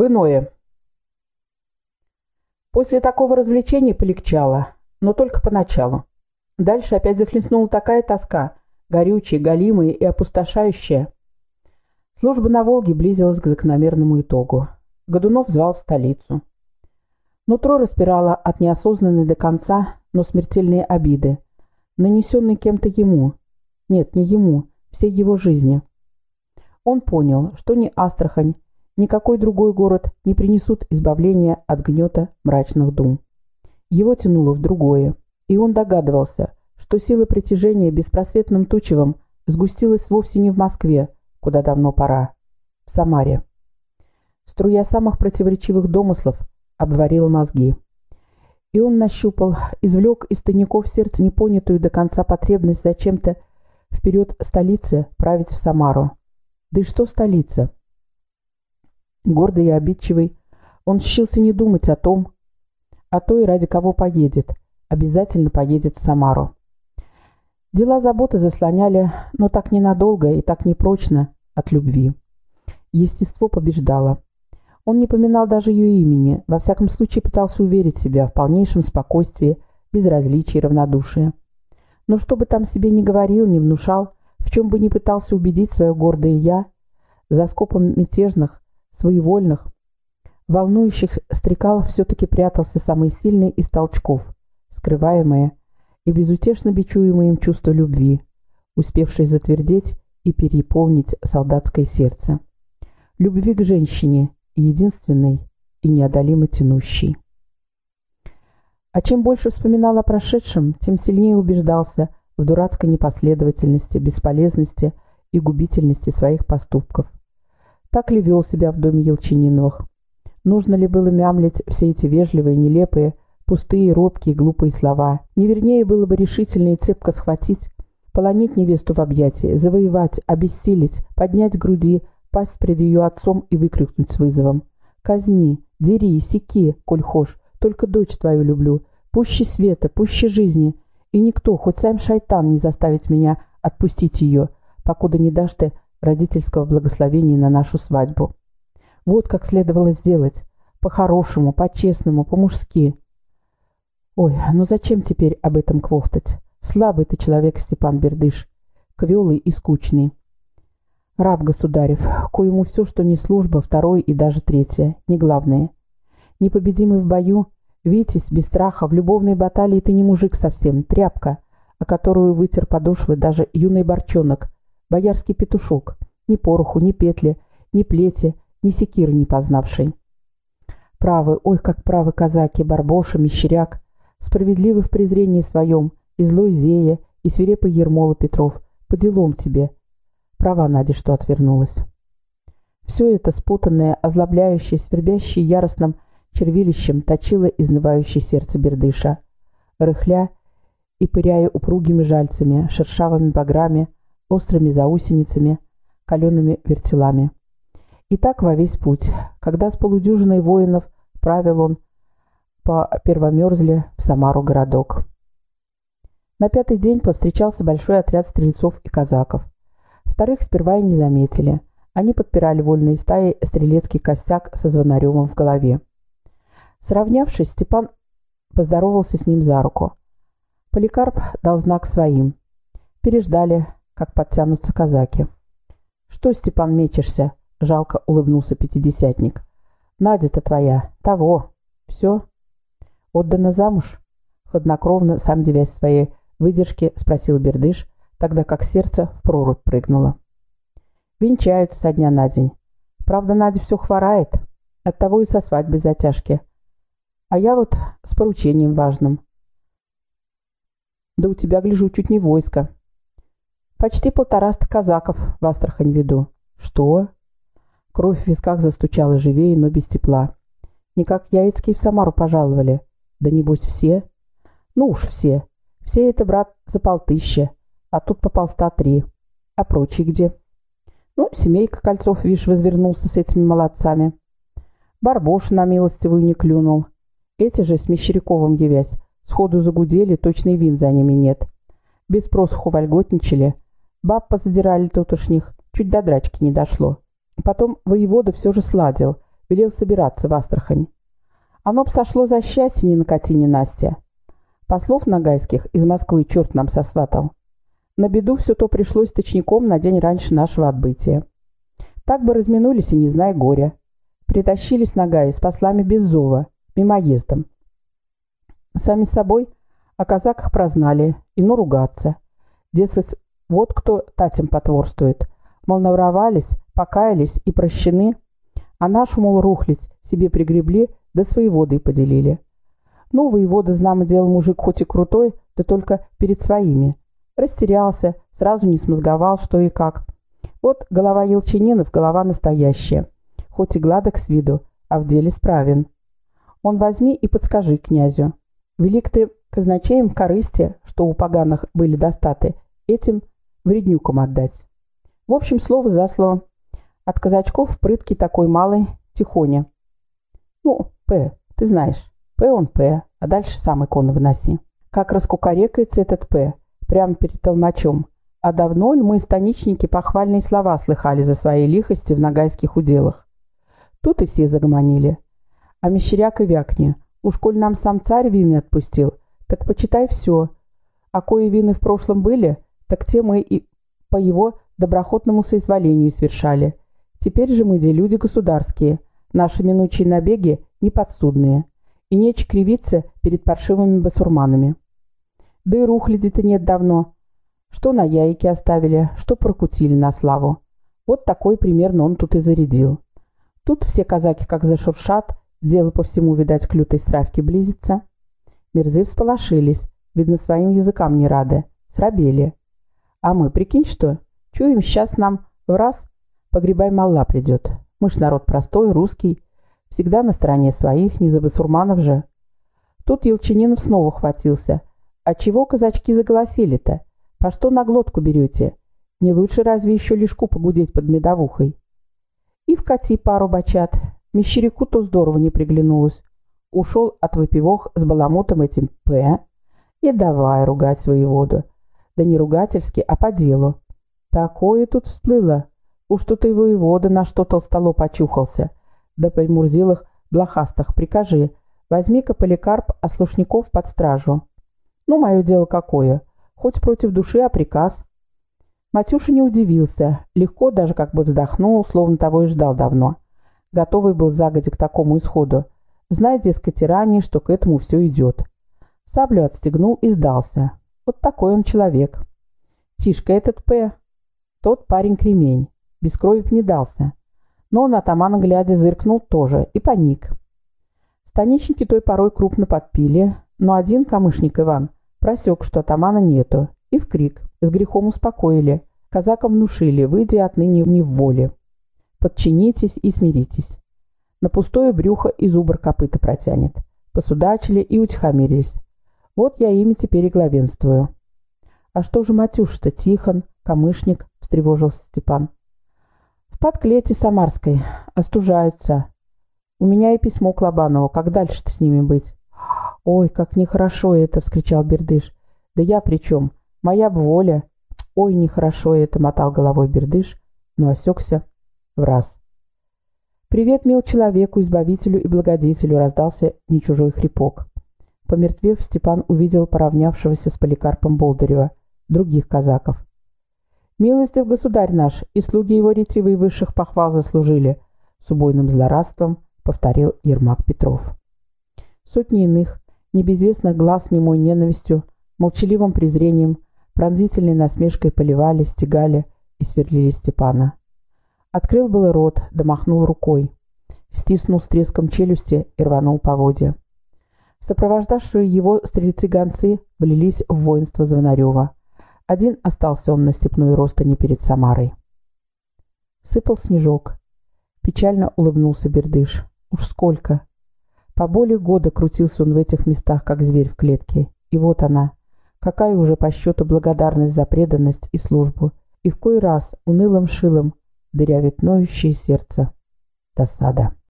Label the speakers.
Speaker 1: в иное. После такого развлечения полегчало, но только поначалу. Дальше опять захлестнула такая тоска, горючая, галимая и опустошающая. Служба на Волге близилась к закономерному итогу. Годунов звал в столицу. Нутро распирало от неосознанной до конца, но смертельной обиды, нанесенной кем-то ему. Нет, не ему, всей его жизни. Он понял, что ни Астрахань, никакой другой город не принесут избавления от гнета мрачных дум. Его тянуло в другое, и он догадывался, что сила притяжения беспросветным тучевом сгустилась вовсе не в Москве, куда давно пора, в Самаре. Струя самых противоречивых домыслов обварила мозги. И он нащупал, извлек из тайников сердца непонятую до конца потребность зачем-то вперед столицы править в Самару. Да и что столица? Гордый и обидчивый, он щился не думать о том, о той, ради кого поедет, обязательно поедет в Самару. Дела заботы заслоняли, но так ненадолго и так непрочно от любви. Естество побеждало. Он не поминал даже ее имени, во всяком случае пытался уверить себя в полнейшем спокойствии, безразличии и равнодушии. Но что бы там себе ни говорил, ни внушал, в чем бы ни пытался убедить свое гордое «я», за скопом мятежных, своевольных, волнующих стрекал все-таки прятался самый сильный из толчков, скрываемое и безутешно бичуемое им чувство любви, успевшее затвердеть и переполнить солдатское сердце. Любви к женщине, единственной и неодолимо тянущей. А чем больше вспоминал о прошедшем, тем сильнее убеждался в дурацкой непоследовательности, бесполезности и губительности своих поступков. Так ли вел себя в доме Елчининовых? Нужно ли было мямлить все эти вежливые, нелепые, пустые, робкие, глупые слова? Не вернее было бы решительно и цепко схватить, полонить невесту в объятия, завоевать, обессилить, поднять груди, пасть пред ее отцом и выкрикнуть с вызовом. «Казни, дери, секи, коль хошь, только дочь твою люблю, пуще света, пуще жизни, и никто, хоть сам шайтан, не заставит меня отпустить ее, покуда не дашь ты родительского благословения на нашу свадьбу. Вот как следовало сделать. По-хорошему, по-честному, по-мужски. Ой, ну зачем теперь об этом квохтать? Слабый ты человек, Степан Бердыш. Квелый и скучный. Раб государев, коему все, что не служба, второе и даже третье, не главное. Непобедимый в бою, Витязь, без страха, в любовной баталии ты не мужик совсем, тряпка, о которую вытер подошвы даже юный борчонок, боярский петушок, ни пороху, ни петли, ни плети, ни секиры не познавший. Правы, ой, как правы казаки, барбоша, мещеряк, справедливы в презрении своем, и злой Зея, и свирепый Ермола Петров, по делам тебе. Права Надя, что отвернулась. Все это спутанное, озлобляющее, свербящее яростным червилищем точило изнывающее сердце бердыша, рыхля и пыряя упругими жальцами, шершавыми баграми, острыми заусеницами, калеными вертелами. И так во весь путь, когда с полудюжиной воинов правил он по первомерзле в Самару городок. На пятый день повстречался большой отряд стрельцов и казаков. Вторых сперва и не заметили. Они подпирали вольные стаи стрелецкий костяк со звонаревым в голове. Сравнявшись, Степан поздоровался с ним за руку. Поликарп дал знак своим. Переждали, как подтянутся казаки. «Что, Степан, мечешься?» — жалко улыбнулся пятидесятник. «Надя-то твоя. Того. Все?» «Отдана замуж?» Хладнокровно, сам девясь своей выдержке, спросил Бердыш, тогда как сердце в прорубь прыгнуло. «Венчаются со дня на день. Правда, Надя все хворает. Оттого и со свадьбы затяжки. А я вот с поручением важным». «Да у тебя, гляжу, чуть не войско», Почти полтораста казаков в Астрахань веду. Что? Кровь в висках застучала живее, но без тепла. Не как Яицкие в Самару пожаловали. Да небось все? Ну уж все. Все это, брат, за полтыще. А тут по полста три. А прочие где? Ну, семейка Кольцов, видишь, возвернулся с этими молодцами. Барбош на милостивую не клюнул. Эти же с Мещеряковым явясь, сходу загудели, точный вин за ними нет. Без просуху вольготничали, Баб позадирали тутошних, чуть до драчки не дошло. Потом воевода все же сладил. велел собираться в Астрахань. Оно б сошло за счастье ни на Катине Настя. Послов нагайских из Москвы черт нам сосватал. На беду все то пришлось точником на день раньше нашего отбытия. Так бы разминулись и не зная горя. Притащились Нагаи с послами без зова, мимоездом. Сами собой о казаках прознали, и ну ругаться. Дескать, вот кто татям потворствует. Мол, наворовались, покаялись и прощены, а нашу, мол, рухлить себе пригребли, да свои воды и поделили. Ну, воевода, знамо дело, мужик хоть и крутой, да только перед своими. Растерялся, сразу не смозговал, что и как. Вот голова Елчининов, голова настоящая. Хоть и гладок с виду, а в деле справен. Он возьми и подскажи князю. Велик ты казначеем корысти, что у поганых были достаты, этим вреднюкам отдать. В общем, слово за слово. От казачков прытки такой малый, тихоня. Ну, П, ты знаешь. П он П, а дальше сам икону выноси. Как раскукарекается этот П, прямо перед толмачом. А давно ли мы, станичники, похвальные слова слыхали за своей лихости в нагайских уделах? Тут и все загомонили. А мещеряк и вякни. Уж коль нам сам царь вины отпустил, так почитай все. А кои вины в прошлом были, так те мы и по его доброхотному соизволению совершали. Теперь же мы, де люди государские, наши минучие набеги неподсудные и нече кривиться перед паршивыми басурманами. Да и рухляди-то нет давно. Что на яйке оставили, что прокутили на славу. Вот такой примерно он тут и зарядил. Тут все казаки как зашуршат, дело по всему, видать, к лютой стравке близится. Мерзы всполошились, видно, своим языкам не рады, срабели. А мы, прикинь что, чуем, сейчас нам в раз погребай мала придет. Мы ж народ простой, русский, Всегда на стороне своих, не за басурманов же. Тут Елчининов снова хватился. А чего казачки заголосили-то? По что на глотку берете? Не лучше разве еще лишку погудеть под медовухой? И вкати пару бачат. Мещеряку-то здорово не приглянулось. Ушел от выпивох с баламутом этим П. И давай ругать воеводу. Да не ругательски, а по делу. Такое тут всплыло. Уж тут и воевода на что толстоло почухался да при блохастых прикажи, возьми-ка Поликарп ослушников под стражу. Ну, мое дело какое, хоть против души, а приказ. Матюша не удивился, легко даже как бы вздохнул, словно того и ждал давно. Готовый был загодя к такому исходу, зная, дескать, ранее, что к этому все идет. Саблю отстегнул и сдался. Вот такой он человек. Тишка этот П. Тот парень кремень. Без крови не дался но на атамана глядя зыркнул тоже и паник. Станичники той порой крупно подпили, но один камышник Иван просек, что атамана нету, и в крик, с грехом успокоили, казакам внушили, выйдя отныне не в воле. Подчинитесь и смиритесь. На пустое брюхо и зубр копыта протянет. Посудачили и утихомирились. Вот я ими теперь и главенствую. — А что же Матюш-то, Тихон, камышник? — встревожился Степан под клети Самарской. Остужаются. У меня и письмо к Лобанову. Как дальше-то с ними быть? Ой, как нехорошо это, вскричал Бердыш. Да я при чем? Моя б воля. Ой, нехорошо это, мотал головой Бердыш, но осекся в раз. «Привет, мил человеку, избавителю и благодетелю!» — раздался не чужой хрипок. Помертвев, Степан увидел поравнявшегося с Поликарпом Болдырева, других казаков. «Милостив государь наш, и слуги его ретивые высших похвал заслужили», — с убойным злорадством повторил Ермак Петров. Сотни иных, небезвестных глаз немой ненавистью, молчаливым презрением, пронзительной насмешкой поливали, стегали и сверлили Степана. Открыл было рот, домахнул рукой, стиснул с треском челюсти и рванул поводья. Сопровождавшие его стрельцы-гонцы влились в воинство Звонарева. Один остался он на степной ростане перед Самарой. Сыпал снежок. Печально улыбнулся Бердыш. Уж сколько! По более года крутился он в этих местах, как зверь в клетке. И вот она. Какая уже по счету благодарность за преданность и службу. И в кой раз унылым шилом дырявит ноющее сердце. Досада.